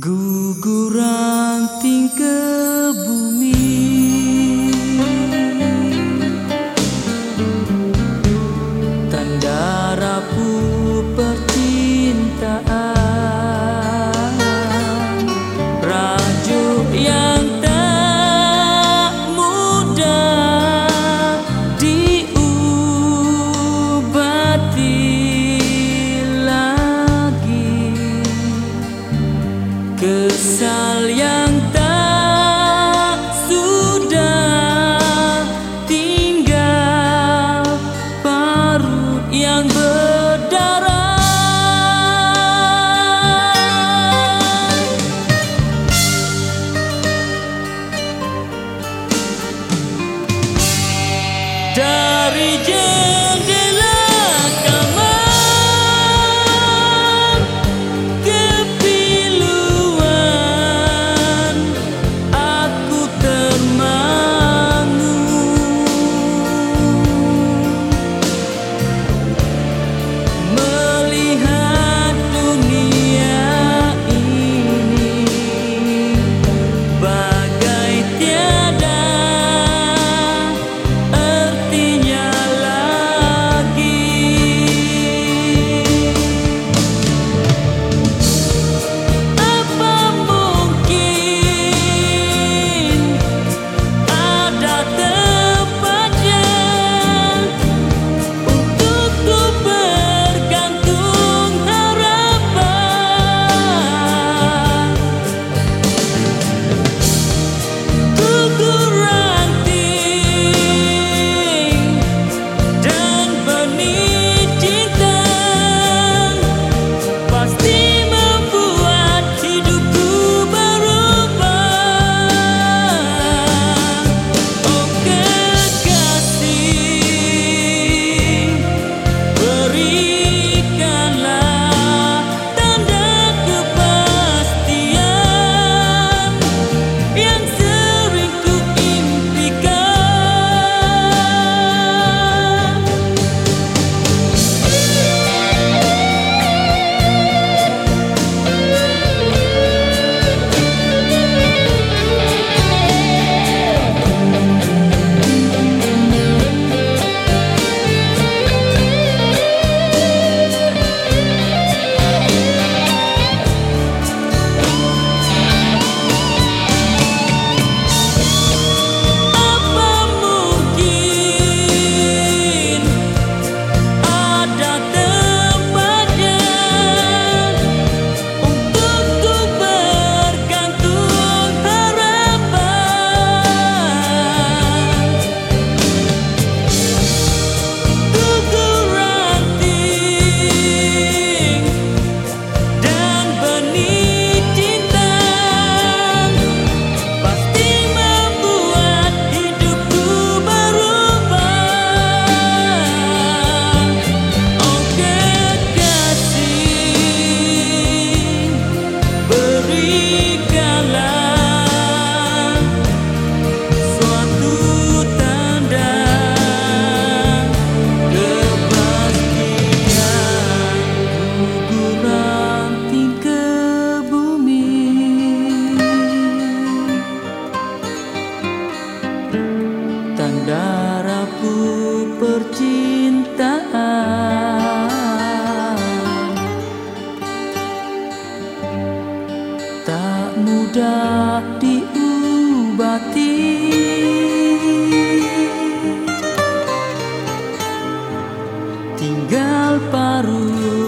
Guguran tingke Dari percintaan tak mudah diubati. Tinggal paruh